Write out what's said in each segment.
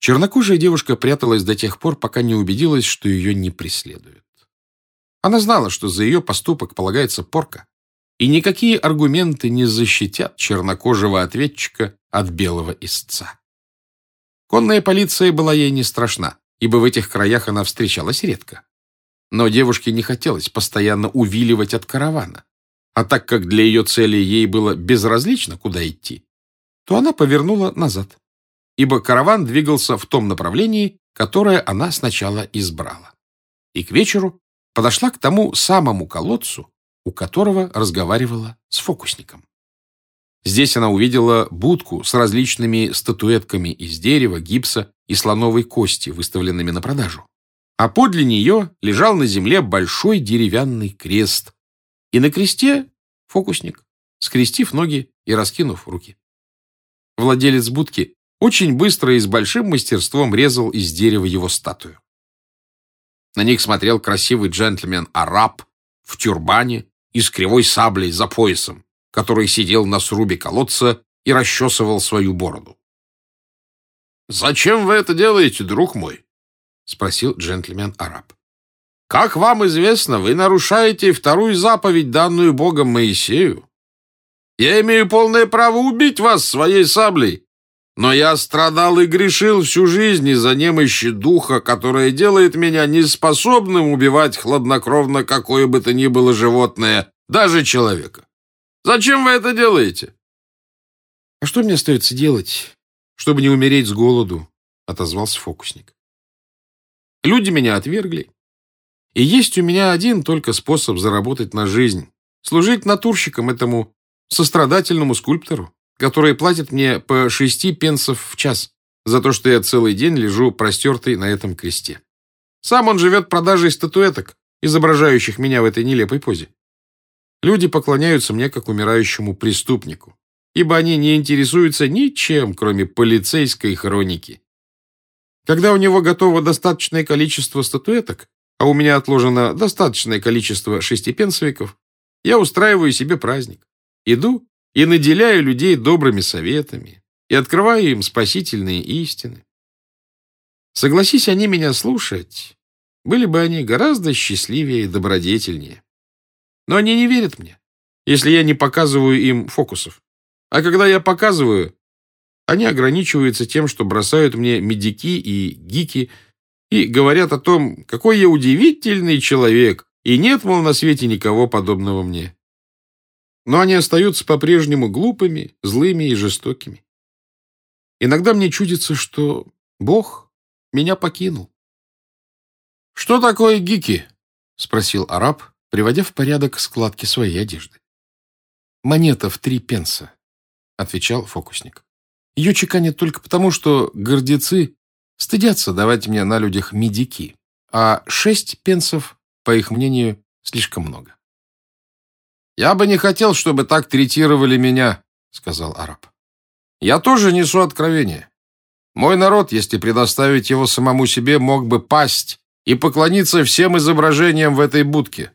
Чернокожая девушка пряталась до тех пор, пока не убедилась, что ее не преследуют. Она знала, что за ее поступок полагается порка, и никакие аргументы не защитят чернокожего ответчика от белого истца. Конная полиция была ей не страшна, ибо в этих краях она встречалась редко. Но девушке не хотелось постоянно увиливать от каравана. А так как для ее цели ей было безразлично, куда идти, то она повернула назад, ибо караван двигался в том направлении, которое она сначала избрала. И к вечеру подошла к тому самому колодцу, у которого разговаривала с фокусником. Здесь она увидела будку с различными статуэтками из дерева, гипса и слоновой кости, выставленными на продажу. А подле нее лежал на земле большой деревянный крест, и на кресте фокусник, скрестив ноги и раскинув руки. Владелец будки очень быстро и с большим мастерством резал из дерева его статую. На них смотрел красивый джентльмен-араб в тюрбане и с кривой саблей за поясом, который сидел на срубе колодца и расчесывал свою бороду. «Зачем вы это делаете, друг мой?» — спросил джентльмен-араб. Как вам известно, вы нарушаете вторую заповедь, данную Богом Моисею. Я имею полное право убить вас своей саблей, но я страдал и грешил всю жизнь из-за немощи духа, которая делает меня неспособным убивать хладнокровно какое бы то ни было животное, даже человека. Зачем вы это делаете? — А что мне остается делать, чтобы не умереть с голоду? — отозвался фокусник. Люди меня отвергли, и есть у меня один только способ заработать на жизнь. Служить натурщиком этому сострадательному скульптору, который платит мне по шести пенсов в час за то, что я целый день лежу простертый на этом кресте. Сам он живет продажей статуэток, изображающих меня в этой нелепой позе. Люди поклоняются мне как умирающему преступнику, ибо они не интересуются ничем, кроме полицейской хроники. Когда у него готово достаточное количество статуэток, а у меня отложено достаточное количество шестипенсовиков, я устраиваю себе праздник. Иду и наделяю людей добрыми советами и открываю им спасительные истины. Согласись они меня слушать, были бы они гораздо счастливее и добродетельнее. Но они не верят мне, если я не показываю им фокусов. А когда я показываю, они ограничиваются тем, что бросают мне медики и гики – и говорят о том, какой я удивительный человек, и нет, мол, на свете никого подобного мне. Но они остаются по-прежнему глупыми, злыми и жестокими. Иногда мне чудится, что Бог меня покинул. «Что такое гики?» — спросил араб, приводя в порядок складки своей одежды. «Монета в три пенса», — отвечал фокусник. «Ее чеканят только потому, что гордецы Стыдятся давать мне на людях медики, а шесть пенсов, по их мнению, слишком много. «Я бы не хотел, чтобы так третировали меня», — сказал араб. «Я тоже несу откровение. Мой народ, если предоставить его самому себе, мог бы пасть и поклониться всем изображениям в этой будке.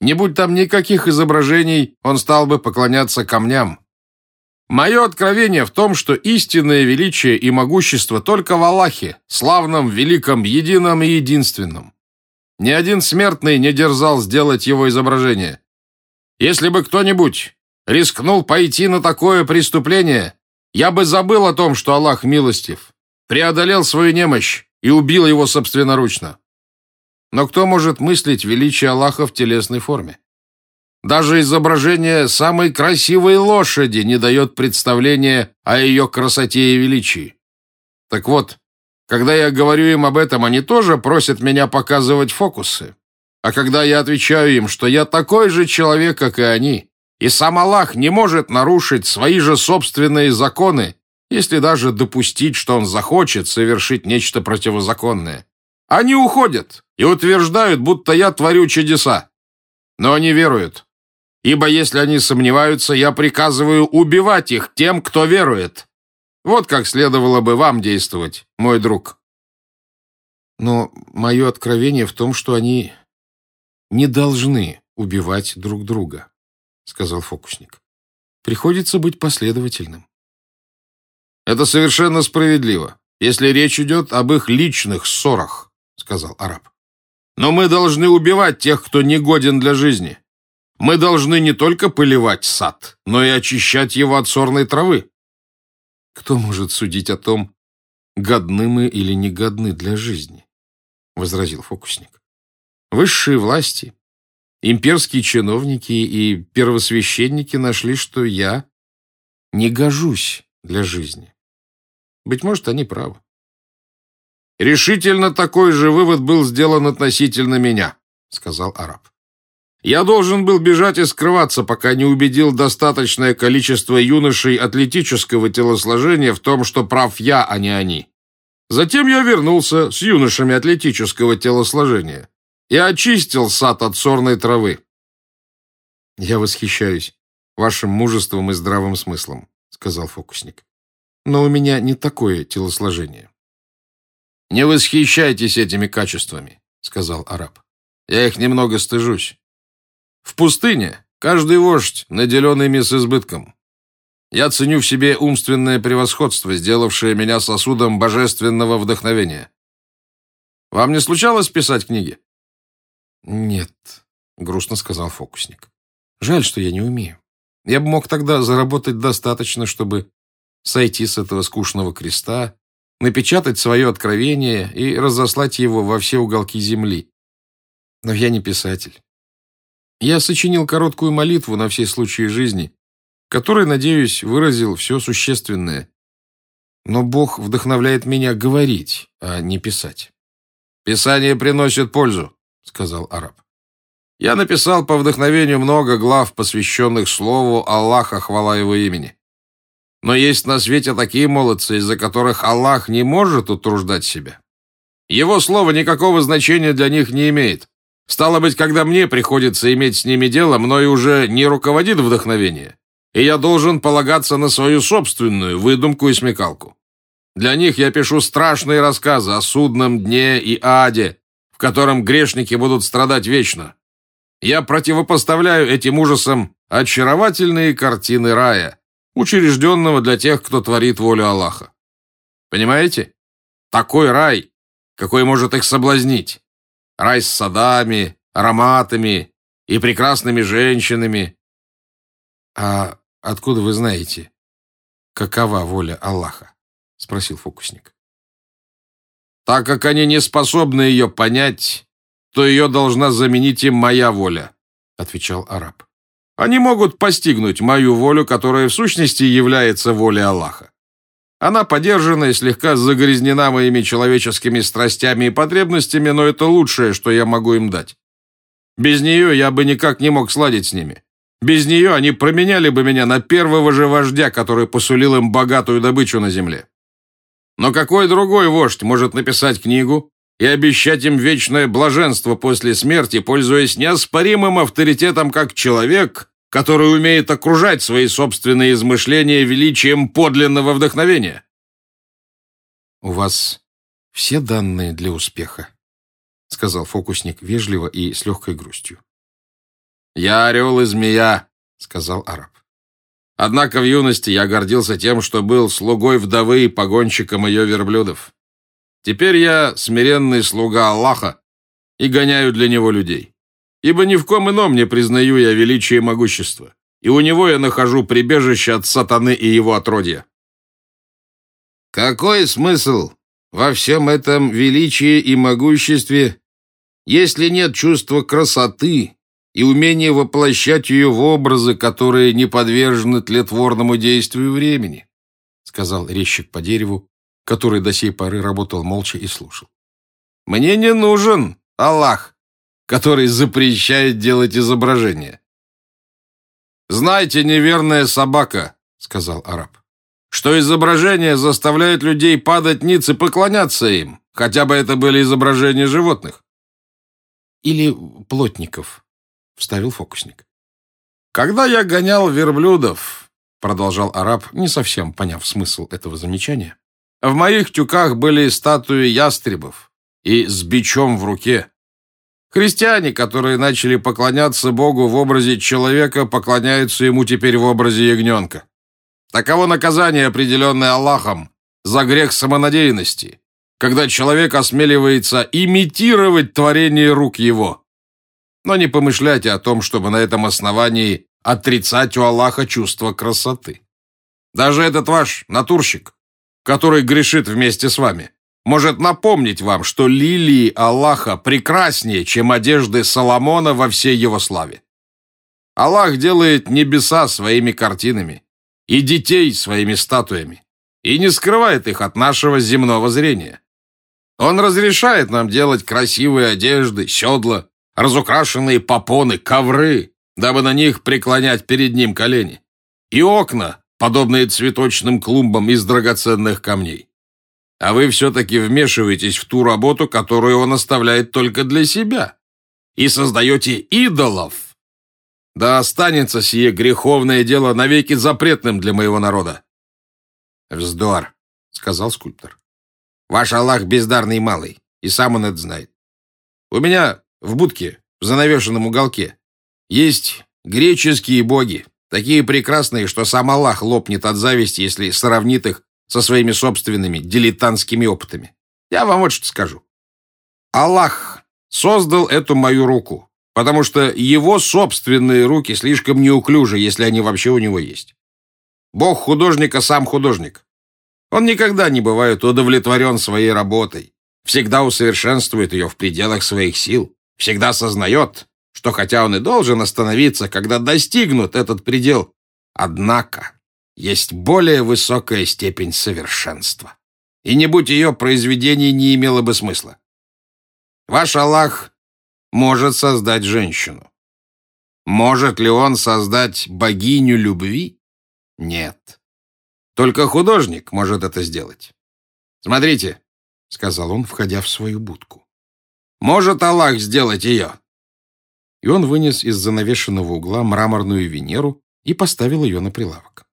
Не будь там никаких изображений, он стал бы поклоняться камням. Мое откровение в том, что истинное величие и могущество только в Аллахе, славном, великом, едином и единственном. Ни один смертный не дерзал сделать его изображение. Если бы кто-нибудь рискнул пойти на такое преступление, я бы забыл о том, что Аллах милостив, преодолел свою немощь и убил его собственноручно. Но кто может мыслить величие Аллаха в телесной форме? Даже изображение самой красивой лошади не дает представления о ее красоте и величии. Так вот, когда я говорю им об этом, они тоже просят меня показывать фокусы. А когда я отвечаю им, что я такой же человек, как и они, и сам Аллах не может нарушить свои же собственные законы, если даже допустить, что он захочет совершить нечто противозаконное, они уходят и утверждают, будто я творю чудеса. Но они веруют, ибо если они сомневаются, я приказываю убивать их тем, кто верует. Вот как следовало бы вам действовать, мой друг. Но мое откровение в том, что они не должны убивать друг друга, сказал фокусник. Приходится быть последовательным. Это совершенно справедливо, если речь идет об их личных ссорах», — сказал араб. «Но мы должны убивать тех, кто не годен для жизни. Мы должны не только поливать сад, но и очищать его от сорной травы». «Кто может судить о том, годны мы или не годны для жизни?» — возразил фокусник. «Высшие власти, имперские чиновники и первосвященники нашли, что я не гожусь для жизни. Быть может, они правы. «Решительно такой же вывод был сделан относительно меня», — сказал араб. «Я должен был бежать и скрываться, пока не убедил достаточное количество юношей атлетического телосложения в том, что прав я, а не они. Затем я вернулся с юношами атлетического телосложения и очистил сад от сорной травы». «Я восхищаюсь вашим мужеством и здравым смыслом», — сказал фокусник. «Но у меня не такое телосложение». «Не восхищайтесь этими качествами», — сказал араб. «Я их немного стыжусь. В пустыне каждый вождь наделен ими с избытком. Я ценю в себе умственное превосходство, сделавшее меня сосудом божественного вдохновения. Вам не случалось писать книги?» «Нет», — грустно сказал фокусник. «Жаль, что я не умею. Я бы мог тогда заработать достаточно, чтобы сойти с этого скучного креста, напечатать свое откровение и разослать его во все уголки земли. Но я не писатель. Я сочинил короткую молитву на все случаи жизни, которой, надеюсь, выразил все существенное. Но Бог вдохновляет меня говорить, а не писать. «Писание приносит пользу», — сказал араб. Я написал по вдохновению много глав, посвященных слову Аллаха, хвала его имени. Но есть на свете такие молодцы, из-за которых Аллах не может утруждать себя. Его слово никакого значения для них не имеет. Стало быть, когда мне приходится иметь с ними дело, мною уже не руководит вдохновение, и я должен полагаться на свою собственную выдумку и смекалку. Для них я пишу страшные рассказы о судном дне и аде, котором грешники будут страдать вечно. Я противопоставляю этим ужасам очаровательные картины рая, учрежденного для тех, кто творит волю Аллаха. Понимаете? Такой рай, какой может их соблазнить. Рай с садами, ароматами и прекрасными женщинами. А откуда вы знаете, какова воля Аллаха? Спросил фокусник. Так как они не способны ее понять, то ее должна заменить им моя воля», — отвечал араб. «Они могут постигнуть мою волю, которая в сущности является волей Аллаха. Она подержана и слегка загрязнена моими человеческими страстями и потребностями, но это лучшее, что я могу им дать. Без нее я бы никак не мог сладить с ними. Без нее они променяли бы меня на первого же вождя, который посулил им богатую добычу на земле. Но какой другой вождь может написать книгу, и обещать им вечное блаженство после смерти, пользуясь неоспоримым авторитетом как человек, который умеет окружать свои собственные измышления величием подлинного вдохновения. «У вас все данные для успеха», — сказал фокусник вежливо и с легкой грустью. «Я орел и змея», — сказал араб. «Однако в юности я гордился тем, что был слугой вдовы и погонщиком ее верблюдов. Теперь я смиренный слуга Аллаха и гоняю для него людей. Ибо ни в ком ином не признаю я величие и могущество, и у него я нахожу прибежище от сатаны и его отродья. Какой смысл во всем этом величии и могуществе, если нет чувства красоты и умения воплощать ее в образы, которые не подвержены тлетворному действию времени? сказал резчик по дереву, который до сей поры работал молча и слушал. «Мне не нужен Аллах, который запрещает делать изображения». «Знайте, неверная собака», — сказал араб, «что изображения заставляют людей падать ниц и поклоняться им, хотя бы это были изображения животных». «Или плотников», — вставил фокусник. «Когда я гонял верблюдов», — продолжал араб, не совсем поняв смысл этого замечания, в моих тюках были статуи ястребов и с бичом в руке. Христиане, которые начали поклоняться Богу в образе человека, поклоняются ему теперь в образе ягненка. Таково наказание, определенное Аллахом, за грех самонадеянности, когда человек осмеливается имитировать творение рук его. Но не помышляйте о том, чтобы на этом основании отрицать у Аллаха чувство красоты. Даже этот ваш натурщик, который грешит вместе с вами, может напомнить вам, что лилии Аллаха прекраснее, чем одежды Соломона во всей его славе. Аллах делает небеса своими картинами и детей своими статуями и не скрывает их от нашего земного зрения. Он разрешает нам делать красивые одежды, седла, разукрашенные попоны, ковры, дабы на них преклонять перед ним колени, и окна, подобные цветочным клумбам из драгоценных камней. А вы все-таки вмешиваетесь в ту работу, которую он оставляет только для себя, и создаете идолов. Да останется сие греховное дело навеки запретным для моего народа. «Вздор», — сказал скульптор. «Ваш Аллах бездарный малый, и сам он это знает. У меня в будке, в занавешенном уголке, есть греческие боги, такие прекрасные, что сам Аллах лопнет от зависти, если сравнит их со своими собственными дилетантскими опытами. Я вам вот что скажу. Аллах создал эту мою руку, потому что его собственные руки слишком неуклюжи, если они вообще у него есть. Бог художника сам художник. Он никогда не бывает удовлетворен своей работой, всегда усовершенствует ее в пределах своих сил, всегда осознает, что хотя он и должен остановиться, когда достигнут этот предел, однако есть более высокая степень совершенства. И не будь ее, произведение не имело бы смысла. Ваш Аллах может создать женщину. Может ли он создать богиню любви? Нет. Только художник может это сделать. Смотрите, — сказал он, входя в свою будку. Может Аллах сделать ее? И он вынес из занавешенного угла мраморную Венеру и поставил ее на прилавок.